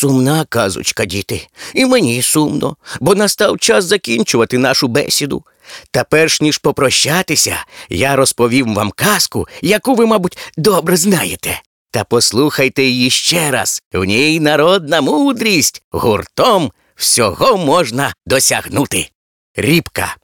Сумна казочка, діти, і мені сумно, бо настав час закінчувати нашу бесіду. Та перш ніж попрощатися, я розповім вам казку, яку ви, мабуть, добре знаєте. Та послухайте її ще раз. В ній народна мудрість гуртом всього можна досягнути. Рібка.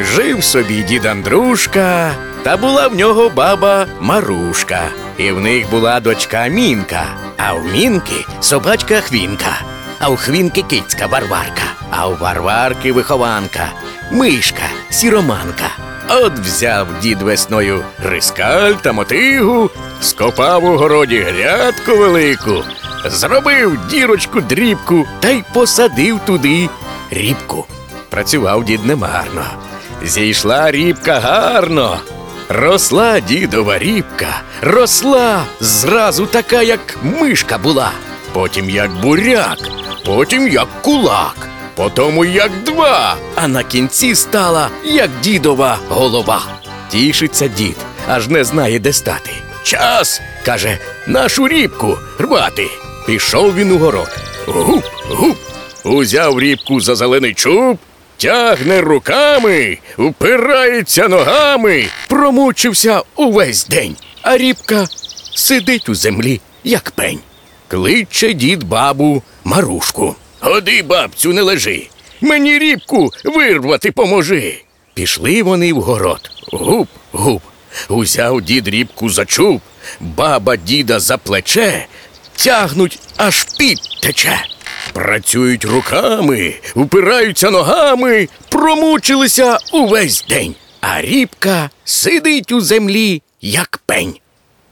Жив собі дід Андрушка, та була в нього баба Марушка, і в них була дочка Мінка, а в Мінки собачка Хвінка, а у Хвінки кицька Варварка, а у Варварки вихованка, мишка, сіроманка. От взяв дід весною рискаль та мотигу, скопав у городі грядку велику, зробив дірочку дрібку та й посадив туди рібку. Працював дід немарно. Зійшла рібка гарно. Росла дідова рібка, росла зразу така, як мишка була, потім як буряк, потім як кулак, потім як два, а на кінці стала як дідова голова. Тішиться дід, аж не знає, де стати. Час, каже, нашу рібку рвати. Пішов він у город. Гуп, гуп. Узяв рібку за зелений чуб, тягне руками, впирається ногами, промучився увесь день, а рібка сидить у землі, як пень. Кличе дід бабу Марушку. Ходи, бабцю, не лежи. Мені рібку вирвати поможи. Пішли вони в город. Гуп, гуп. Узяв дід рібку за чуб, баба діда за плече, тягнуть, аж під тече. Працюють руками, впираються ногами, промучилися увесь день, а рібка сидить у землі, як пень.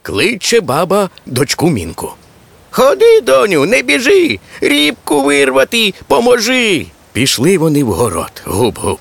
Кличе баба дочку мінку. Ходи, доню, не біжи, рібку вирвати, поможи. Пішли вони в город, гуп-гуп.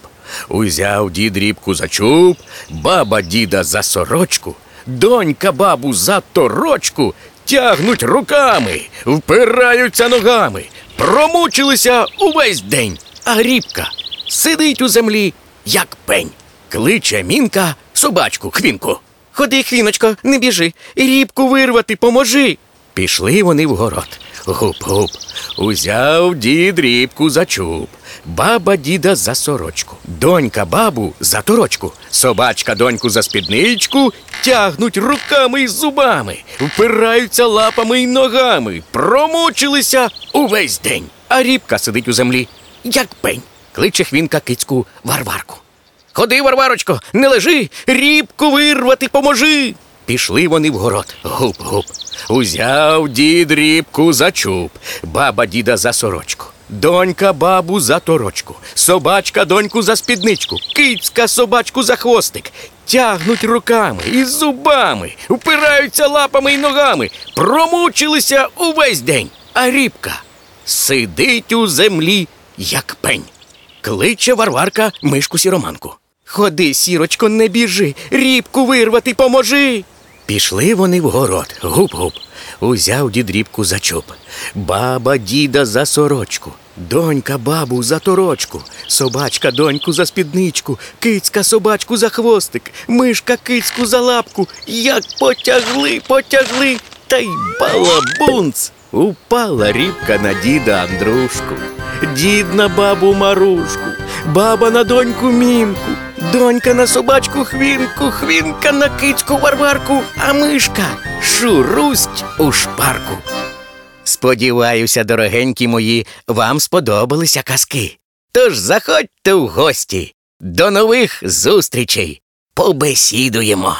Узяв дід рібку за чуб, баба діда за сорочку, донька бабу за торочку, тягнуть руками, впираються ногами, промучилися увесь день, а рібка сидить у землі, як пень. Кличе мінка собачку хвінку. Ходи, хвіночко, не біжи, рібку вирвати поможи. Пішли вони в город. Гуп-гуп. Узяв дід рібку за чуб, баба діда за сорочку, донька бабу за торочку, собачка доньку за спідничку, тягнуть руками й зубами, впираються лапами й ногами, промучилися увесь день. А рібка сидить у землі, як пень. Кличе хвінка кицьку Варварку. Ходи, Варварочко, не лежи, рібку вирвати поможи. Пішли вони в город. Гуп-гуп. Узяв дід рібку за чуб, баба діда за сорочку, донька бабу за торочку, собачка доньку за спідничку, кицька собачку за хвостик. Тягнуть руками і зубами, впираються лапами й ногами, промучилися увесь день. А рібка сидить у землі, як пень. Кличе Варварка мишку сіроманку. Ходи, сірочко, не біжи, рібку вирвати поможи. Пішли вони в город, гуп-гуп. Узяв дід рібку за чуб, баба діда за сорочку, донька бабу за торочку, собачка доньку за спідничку, кицька собачку за хвостик, мишка кицьку за лапку. Як потягли, потягли, та й балабунц. Упала рібка на діда Андрушку, дід на бабу Марушку, баба на доньку Мінку, донька на собачку Хвінку, Хвінка на кицьку Варварку, а мишка шурусть у шпарку. Сподіваюся, дорогенькі мої, вам сподобалися казки. Тож заходьте в гості. До нових зустрічей. Побесідуємо.